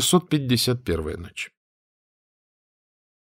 651 ночь.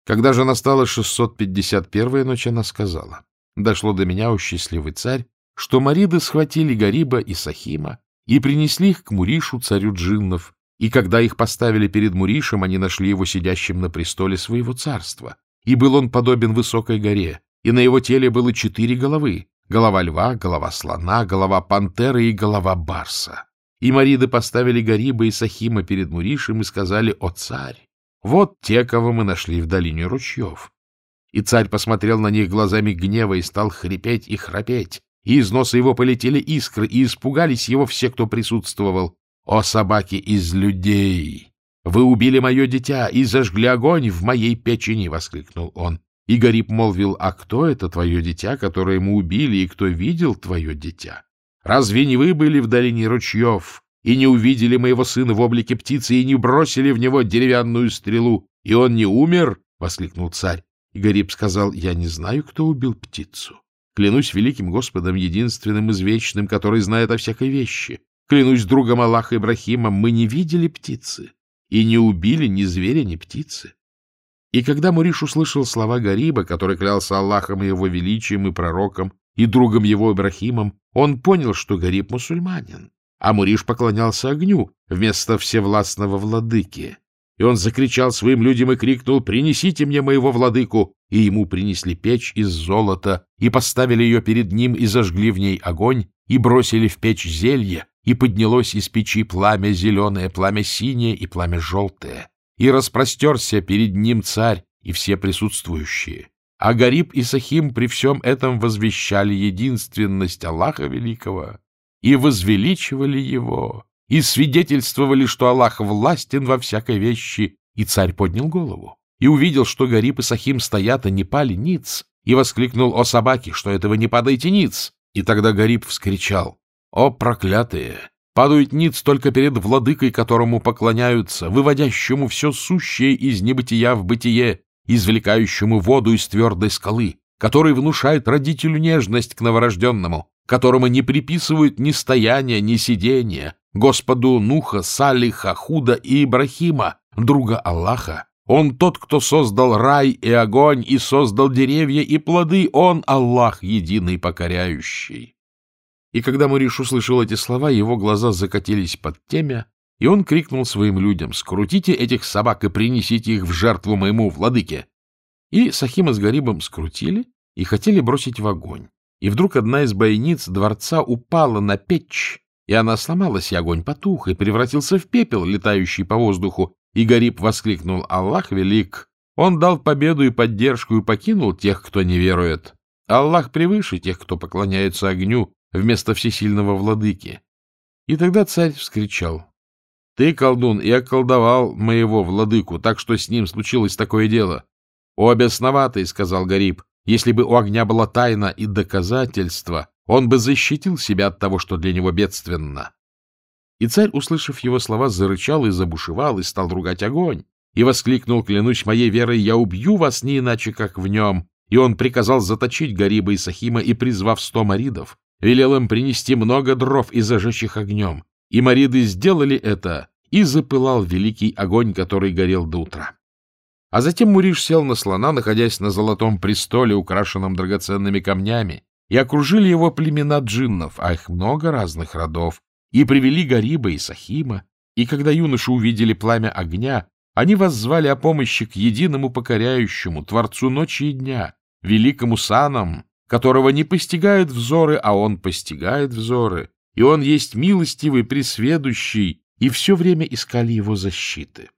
Когда же настала 651 ночь, она сказала, «Дошло до меня, о счастливый царь, что Мариды схватили Гариба и Сахима и принесли их к Муришу, царю джиннов, и когда их поставили перед Муришем, они нашли его сидящим на престоле своего царства. И был он подобен высокой горе, и на его теле было четыре головы — голова льва, голова слона, голова пантеры и голова барса. И Мариды поставили Гариба и Сахима перед Муришем и сказали, «О царь, вот те, кого мы нашли в долине ручьев». И царь посмотрел на них глазами гнева и стал хрипеть и храпеть, и из носа его полетели искры, и испугались его все, кто присутствовал. «О собаки из людей! Вы убили мое дитя и зажгли огонь в моей печени!» — воскликнул он. И Гариб молвил, «А кто это твое дитя, которое мы убили, и кто видел твое дитя?» Разве не вы были в долине ручьев и не увидели моего сына в облике птицы и не бросили в него деревянную стрелу, и он не умер? — воскликнул царь. И Гариб сказал, — Я не знаю, кто убил птицу. Клянусь великим Господом, единственным извечным, который знает о всякой вещи. Клянусь другом Аллаха Ибрахима, мы не видели птицы и не убили ни зверя, ни птицы. И когда Муриш услышал слова Гариба, который клялся Аллахом и его величием и пророком, и другом его Ибрахимом, он понял, что Гариб мусульманин, а Муриш поклонялся огню вместо всевластного владыки. И он закричал своим людям и крикнул «Принесите мне моего владыку!» И ему принесли печь из золота, и поставили ее перед ним, и зажгли в ней огонь, и бросили в печь зелье, и поднялось из печи пламя зеленое, пламя синее и пламя желтое. И распростерся перед ним царь и все присутствующие. А Гариб и Сахим при всем этом возвещали единственность Аллаха Великого и возвеличивали его, и свидетельствовали, что Аллах властен во всякой вещи, и царь поднял голову и увидел, что Гариб и Сахим стоят, а не пали ниц, и воскликнул о собаке, что этого не падайте ниц. И тогда Гариб вскричал, «О, проклятые! Падают ниц только перед владыкой, которому поклоняются, выводящему все сущее из небытия в бытие, извлекающему воду из твердой скалы, который внушает родителю нежность к новорожденному, которому не приписывают ни стояния, ни сидения, Господу Нуха, Салиха, Худа и Ибрахима, друга Аллаха. Он тот, кто создал рай и огонь, и создал деревья и плоды. Он Аллах, единый покоряющий. И когда Муриш услышал эти слова, его глаза закатились под темя, и он крикнул своим людям, «Скрутите этих собак и принесите их в жертву моему владыке!» И Сахима с Гарибом скрутили и хотели бросить в огонь. И вдруг одна из бойниц дворца упала на печь, и она сломалась, и огонь потух, и превратился в пепел, летающий по воздуху. И Гариб воскликнул «Аллах велик! Он дал победу и поддержку и покинул тех, кто не верует. Аллах превыше тех, кто поклоняется огню вместо всесильного владыки». И тогда царь вскричал ты, колдун, и околдовал моего владыку, так что с ним случилось такое дело. — О, бесноватый, — сказал Гариб, — если бы у огня была тайна и доказательства, он бы защитил себя от того, что для него бедственно. И царь, услышав его слова, зарычал и забушевал, и стал ругать огонь, и воскликнул, клянусь моей верой, я убью вас не иначе, как в нем. И он приказал заточить Гариба и Сахима, и, призвав сто маридов, велел им принести много дров и зажечь их огнем. И мариды сделали это, и запылал великий огонь, который горел до утра. А затем Муриш сел на слона, находясь на золотом престоле, украшенном драгоценными камнями, и окружили его племена джиннов, а их много разных родов, и привели Гариба и Сахима, и когда юноши увидели пламя огня, они воззвали о помощи к единому покоряющему, Творцу ночи и дня, великому санам, которого не постигают взоры, а он постигает взоры, и он есть милостивый, пресведущий, и все время искали его защиты.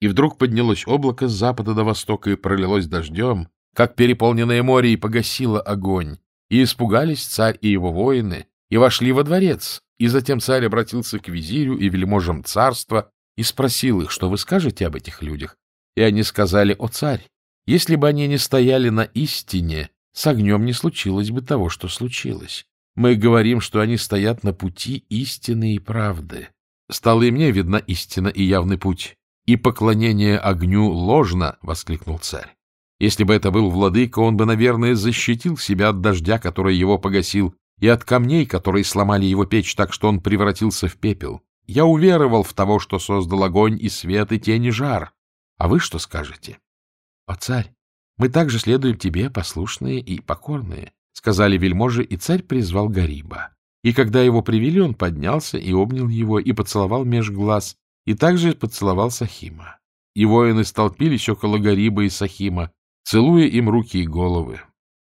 И вдруг поднялось облако с запада до востока и пролилось дождем, как переполненное море, и погасило огонь. И испугались царь и его воины, и вошли во дворец. И затем царь обратился к визирю и вельможам царства и спросил их, что вы скажете об этих людях. И они сказали, о царь, если бы они не стояли на истине, с огнем не случилось бы того, что случилось. Мы говорим, что они стоят на пути истины и правды. Стала и мне видна истина и явный путь. И поклонение огню ложно, — воскликнул царь. Если бы это был владыка, он бы, наверное, защитил себя от дождя, который его погасил, и от камней, которые сломали его печь так, что он превратился в пепел. Я уверовал в того, что создал огонь и свет, и тень, и жар. А вы что скажете? — О, царь, мы также следуем тебе, послушные и покорные, — сказали вельможи, и царь призвал Гариба. И когда его привели, он поднялся и обнял его, и поцеловал меж глаз, и также поцеловал Сахима. И воины столпились около Гариба и Сахима, целуя им руки и головы.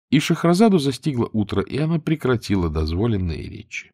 И Шахразаду застигло утро, и она прекратила дозволенные речи.